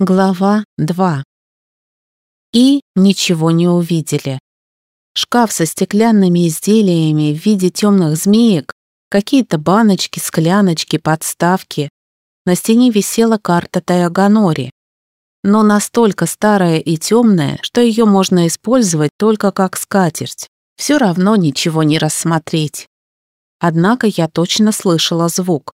Глава 2. И ничего не увидели. Шкаф со стеклянными изделиями в виде темных змеек, какие-то баночки, скляночки, подставки. На стене висела карта Таяганори, но настолько старая и темная, что ее можно использовать только как скатерть. Все равно ничего не рассмотреть. Однако я точно слышала звук.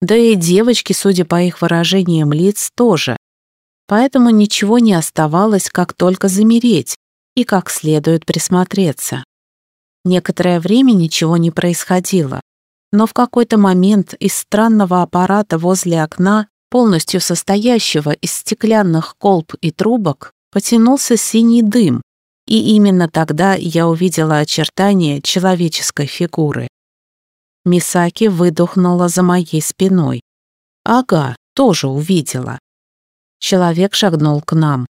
Да и девочки, судя по их выражениям лиц, тоже поэтому ничего не оставалось, как только замереть и как следует присмотреться. Некоторое время ничего не происходило, но в какой-то момент из странного аппарата возле окна, полностью состоящего из стеклянных колб и трубок, потянулся синий дым, и именно тогда я увидела очертания человеческой фигуры. Мисаки выдохнула за моей спиной. Ага, тоже увидела. Человек шагнул к нам.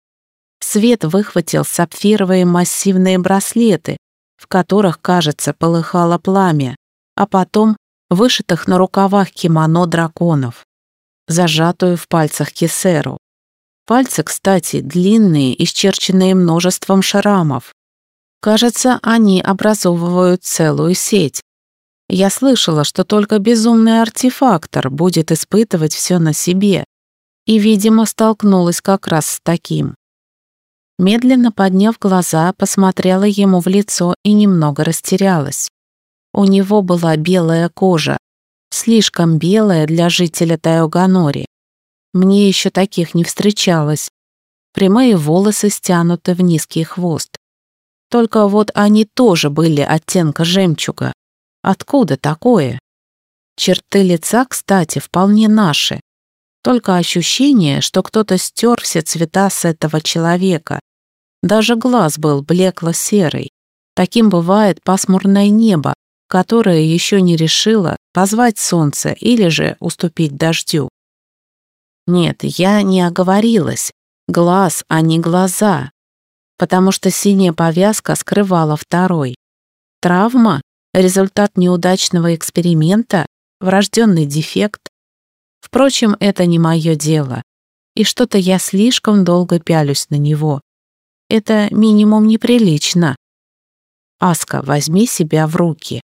Свет выхватил сапфировые массивные браслеты, в которых, кажется, полыхало пламя, а потом вышитых на рукавах кимоно драконов, зажатую в пальцах кисеру. Пальцы, кстати, длинные, исчерченные множеством шрамов. Кажется, они образовывают целую сеть. Я слышала, что только безумный артефактор будет испытывать все на себе, и, видимо, столкнулась как раз с таким. Медленно подняв глаза, посмотрела ему в лицо и немного растерялась. У него была белая кожа, слишком белая для жителя Тайоганори. Мне еще таких не встречалось. Прямые волосы стянуты в низкий хвост. Только вот они тоже были оттенка жемчуга. Откуда такое? Черты лица, кстати, вполне наши. Только ощущение, что кто-то стер все цвета с этого человека. Даже глаз был блекло-серый. Таким бывает пасмурное небо, которое еще не решило позвать солнце или же уступить дождю. Нет, я не оговорилась. Глаз, а не глаза. Потому что синяя повязка скрывала второй. Травма? Результат неудачного эксперимента? Врожденный дефект? Впрочем, это не мое дело. И что-то я слишком долго пялюсь на него. Это минимум неприлично. Аска, возьми себя в руки.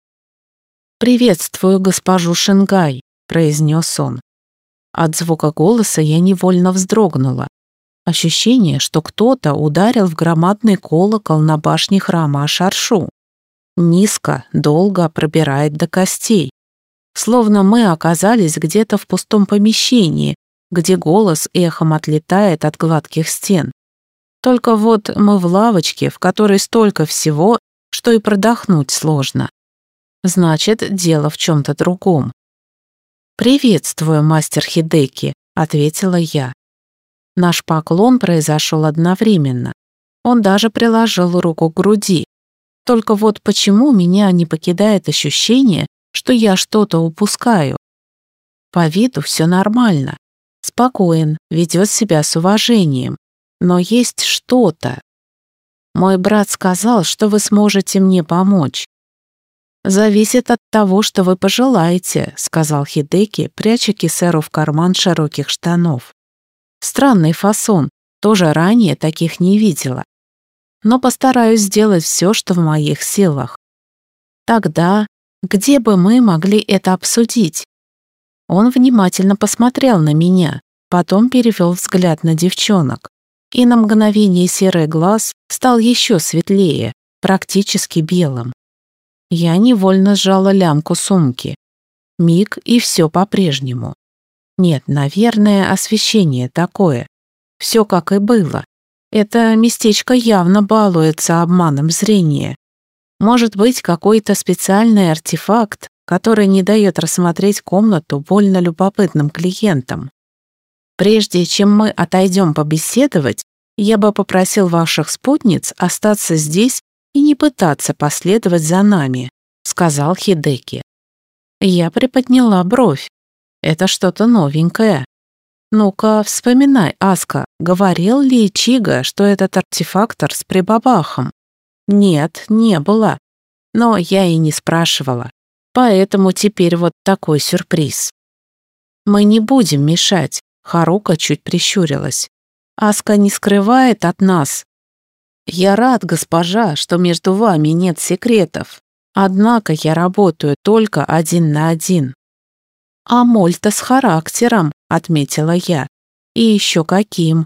«Приветствую госпожу Шенгай», — произнес он. От звука голоса я невольно вздрогнула. Ощущение, что кто-то ударил в громадный колокол на башне храма Шаршу. Низко, долго пробирает до костей словно мы оказались где-то в пустом помещении, где голос эхом отлетает от гладких стен. Только вот мы в лавочке, в которой столько всего, что и продохнуть сложно. Значит, дело в чем-то другом. «Приветствую, мастер Хидеки», — ответила я. Наш поклон произошел одновременно. Он даже приложил руку к груди. Только вот почему меня не покидает ощущение, что я что-то упускаю. По виду все нормально. Спокоен, ведет себя с уважением. Но есть что-то. Мой брат сказал, что вы сможете мне помочь. «Зависит от того, что вы пожелаете», — сказал Хидеки, пряча кисеру в карман широких штанов. Странный фасон, тоже ранее таких не видела. Но постараюсь сделать все, что в моих силах. Тогда где бы мы могли это обсудить? Он внимательно посмотрел на меня, потом перевел взгляд на девчонок. И на мгновение серый глаз стал еще светлее, практически белым. Я невольно сжала лямку сумки. Миг, и все по-прежнему. Нет, наверное, освещение такое. Все как и было. Это местечко явно балуется обманом зрения. Может быть, какой-то специальный артефакт, который не дает рассмотреть комнату больно любопытным клиентам. Прежде чем мы отойдем побеседовать, я бы попросил ваших спутниц остаться здесь и не пытаться последовать за нами», — сказал Хидеки. Я приподняла бровь. Это что-то новенькое. Ну-ка, вспоминай, Аска, говорил ли Чига, что этот артефактор с прибабахом? Нет, не было. Но я и не спрашивала. Поэтому теперь вот такой сюрприз. Мы не будем мешать. Харука чуть прищурилась. Аска не скрывает от нас. Я рад, госпожа, что между вами нет секретов. Однако я работаю только один на один. А Мольта с характером, отметила я. И еще каким.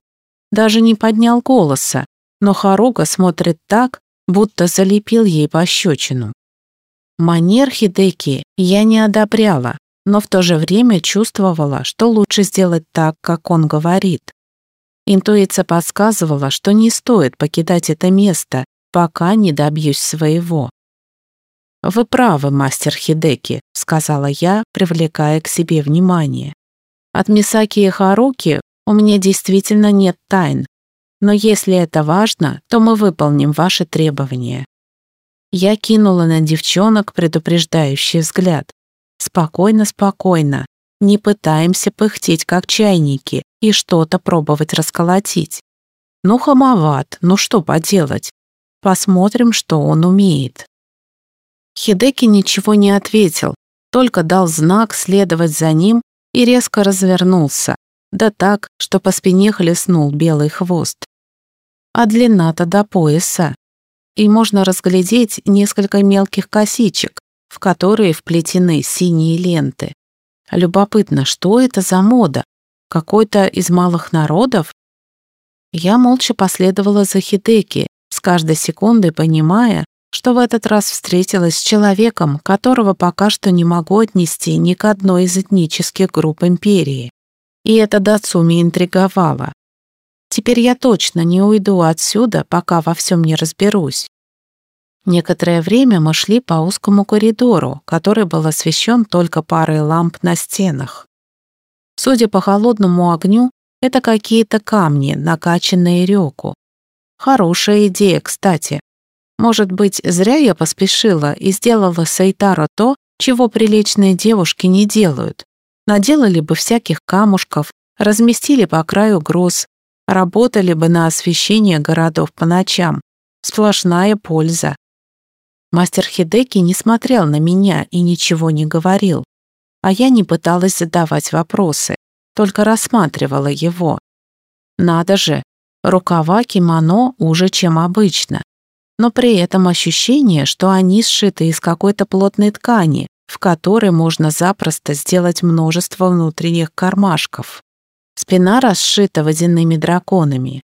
Даже не поднял голоса, но Харуга смотрит так, будто залепил ей пощечину. Манер Хидеки я не одобряла, но в то же время чувствовала, что лучше сделать так, как он говорит. Интуиция подсказывала, что не стоит покидать это место, пока не добьюсь своего. «Вы правы, мастер Хидеки», — сказала я, привлекая к себе внимание. «От Мисаки и Харуки у меня действительно нет тайн, но если это важно, то мы выполним ваши требования». Я кинула на девчонок предупреждающий взгляд. «Спокойно, спокойно. Не пытаемся пыхтеть, как чайники, и что-то пробовать расколотить. Ну, хамоват, ну что поделать. Посмотрим, что он умеет». Хидеки ничего не ответил, только дал знак следовать за ним и резко развернулся, да так, что по спине хлестнул белый хвост. А длина-то до пояса. И можно разглядеть несколько мелких косичек, в которые вплетены синие ленты. Любопытно, что это за мода? Какой-то из малых народов? Я молча последовала за Хидеки, с каждой секундой понимая, что в этот раз встретилась с человеком, которого пока что не могу отнести ни к одной из этнических групп империи. И это Дацуми интриговало. Теперь я точно не уйду отсюда, пока во всем не разберусь. Некоторое время мы шли по узкому коридору, который был освещен только парой ламп на стенах. Судя по холодному огню, это какие-то камни, накачанные реку. Хорошая идея, кстати. Может быть, зря я поспешила и сделала Сайтаро то, чего приличные девушки не делают. Наделали бы всяких камушков, разместили по краю гроз, работали бы на освещение городов по ночам. Сплошная польза. Мастер Хидеки не смотрел на меня и ничего не говорил. А я не пыталась задавать вопросы, только рассматривала его. Надо же, рукава кимоно уже чем обычно но при этом ощущение, что они сшиты из какой-то плотной ткани, в которой можно запросто сделать множество внутренних кармашков. Спина расшита водяными драконами.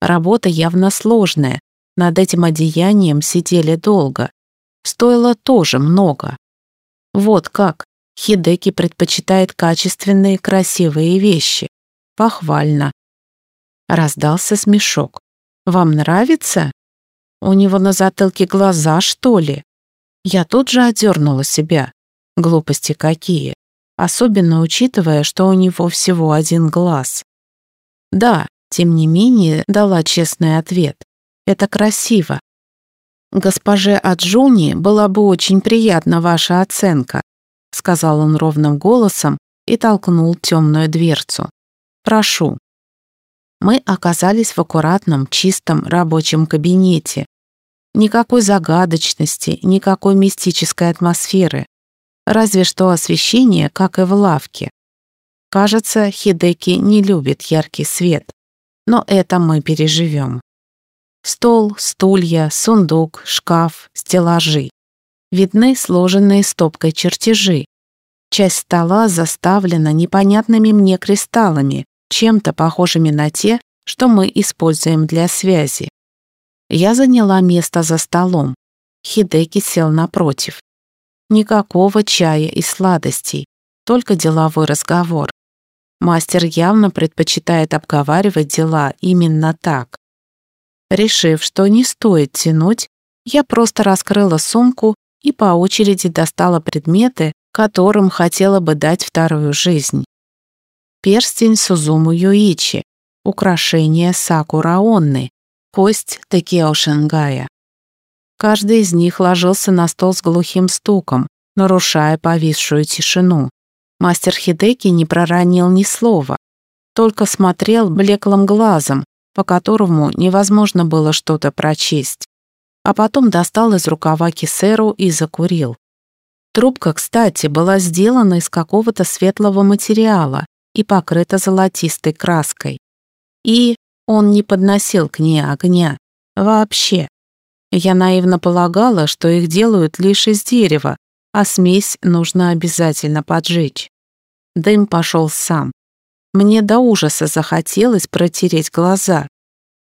Работа явно сложная, над этим одеянием сидели долго. Стоило тоже много. Вот как. Хидеки предпочитает качественные красивые вещи. Похвально. Раздался смешок. «Вам нравится?» У него на затылке глаза, что ли? Я тут же одернула себя. Глупости какие. Особенно учитывая, что у него всего один глаз. Да, тем не менее, дала честный ответ. Это красиво. Госпоже Аджуни была бы очень приятна ваша оценка, сказал он ровным голосом и толкнул темную дверцу. Прошу. Мы оказались в аккуратном, чистом рабочем кабинете, Никакой загадочности, никакой мистической атмосферы. Разве что освещение, как и в лавке. Кажется, Хидеки не любит яркий свет. Но это мы переживем. Стол, стулья, сундук, шкаф, стеллажи. Видны сложенные стопкой чертежи. Часть стола заставлена непонятными мне кристаллами, чем-то похожими на те, что мы используем для связи. Я заняла место за столом. Хидеки сел напротив. Никакого чая и сладостей, только деловой разговор. Мастер явно предпочитает обговаривать дела именно так. Решив, что не стоит тянуть, я просто раскрыла сумку и по очереди достала предметы, которым хотела бы дать вторую жизнь. Перстень Сузуму Юичи, украшение Сакура Онны, кость Текео Шенгая. Каждый из них ложился на стол с глухим стуком, нарушая повисшую тишину. Мастер Хидеки не проронил ни слова, только смотрел блеклым глазом, по которому невозможно было что-то прочесть. А потом достал из рукава кисеру и закурил. Трубка, кстати, была сделана из какого-то светлого материала и покрыта золотистой краской. И Он не подносил к ней огня. Вообще. Я наивно полагала, что их делают лишь из дерева, а смесь нужно обязательно поджечь. Дым пошел сам. Мне до ужаса захотелось протереть глаза.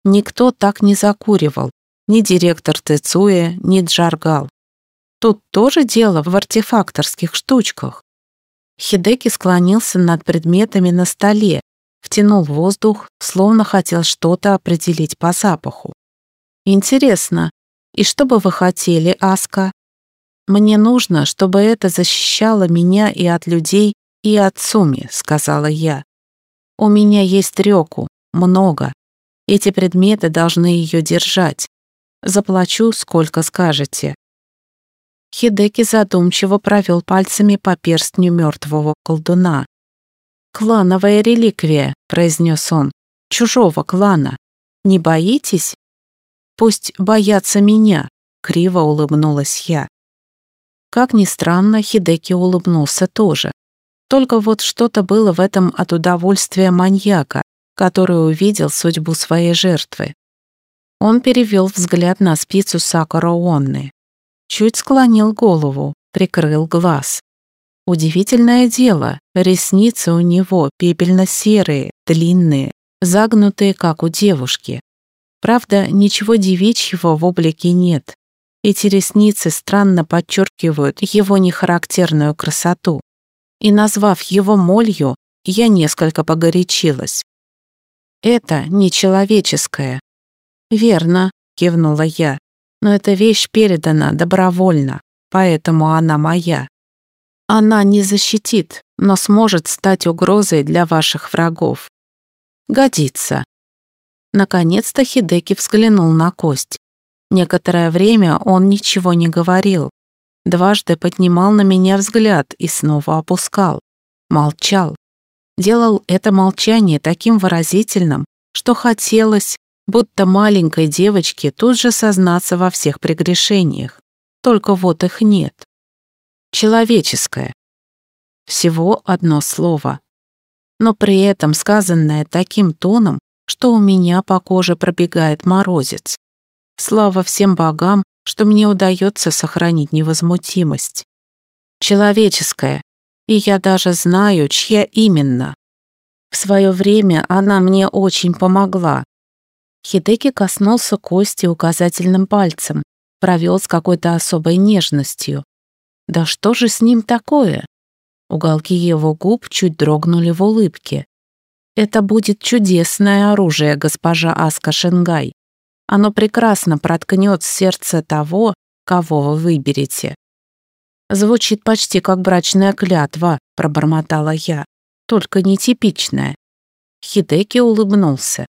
Никто так не закуривал, ни директор Тецуя, ни Джаргал. Тут тоже дело в артефакторских штучках. Хидеки склонился над предметами на столе, втянул воздух, словно хотел что-то определить по запаху. «Интересно, и что бы вы хотели, Аска?» «Мне нужно, чтобы это защищало меня и от людей, и от Суми», — сказала я. «У меня есть рёку, много. Эти предметы должны ее держать. Заплачу, сколько скажете». Хидеки задумчиво провел пальцами по перстню мертвого колдуна. «Клановая реликвия», — произнес он, — «чужого клана. Не боитесь?» «Пусть боятся меня», — криво улыбнулась я. Как ни странно, Хидеки улыбнулся тоже. Только вот что-то было в этом от удовольствия маньяка, который увидел судьбу своей жертвы. Он перевел взгляд на спицу Сакура Онны. Чуть склонил голову, прикрыл глаз. Удивительное дело, ресницы у него пепельно-серые, длинные, загнутые, как у девушки. Правда, ничего девичьего в облике нет. Эти ресницы странно подчеркивают его нехарактерную красоту. И назвав его молью, я несколько погорячилась. Это нечеловеческое. Верно, кивнула я, но эта вещь передана добровольно, поэтому она моя. Она не защитит, но сможет стать угрозой для ваших врагов. Годится. Наконец-то Хидеки взглянул на кость. Некоторое время он ничего не говорил. Дважды поднимал на меня взгляд и снова опускал. Молчал. Делал это молчание таким выразительным, что хотелось, будто маленькой девочке тут же сознаться во всех прегрешениях. Только вот их нет. Человеческое. Всего одно слово. Но при этом сказанное таким тоном, что у меня по коже пробегает морозец. Слава всем богам, что мне удается сохранить невозмутимость. Человеческое. И я даже знаю, чья именно. В свое время она мне очень помогла. Хидеки коснулся кости указательным пальцем, провел с какой-то особой нежностью. Да что же с ним такое? Уголки его губ чуть дрогнули в улыбке. Это будет чудесное оружие, госпожа Аска Шенгай. Оно прекрасно проткнет сердце того, кого вы выберете. Звучит почти как брачная клятва, пробормотала я, только нетипичная. Хидеки улыбнулся.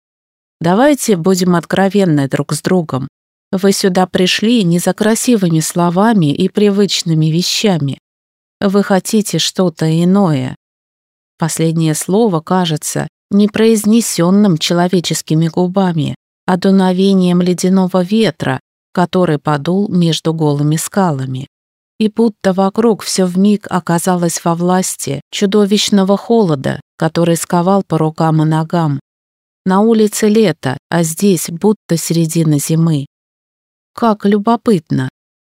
Давайте будем откровенны друг с другом. Вы сюда пришли не за красивыми словами и привычными вещами. Вы хотите что-то иное. Последнее слово кажется непроизнесенным человеческими губами, а дуновением ледяного ветра, который подул между голыми скалами. И будто вокруг все вмиг оказалось во власти чудовищного холода, который сковал по рукам и ногам. На улице лето, а здесь будто середина зимы. Как любопытно.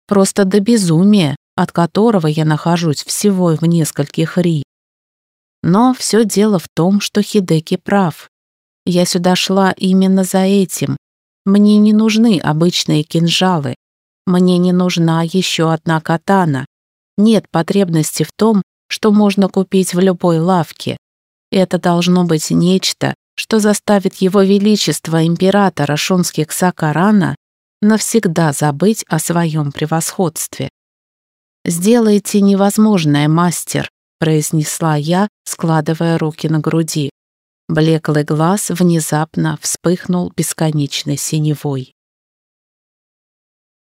Просто до безумия, от которого я нахожусь всего в нескольких ри. Но все дело в том, что Хидеки прав. Я сюда шла именно за этим. Мне не нужны обычные кинжалы. Мне не нужна еще одна катана. Нет потребности в том, что можно купить в любой лавке. Это должно быть нечто, что заставит его величество императора шунских Сакарана навсегда забыть о своем превосходстве. «Сделайте невозможное, мастер», — произнесла я, складывая руки на груди. Блеклый глаз внезапно вспыхнул бесконечной синевой.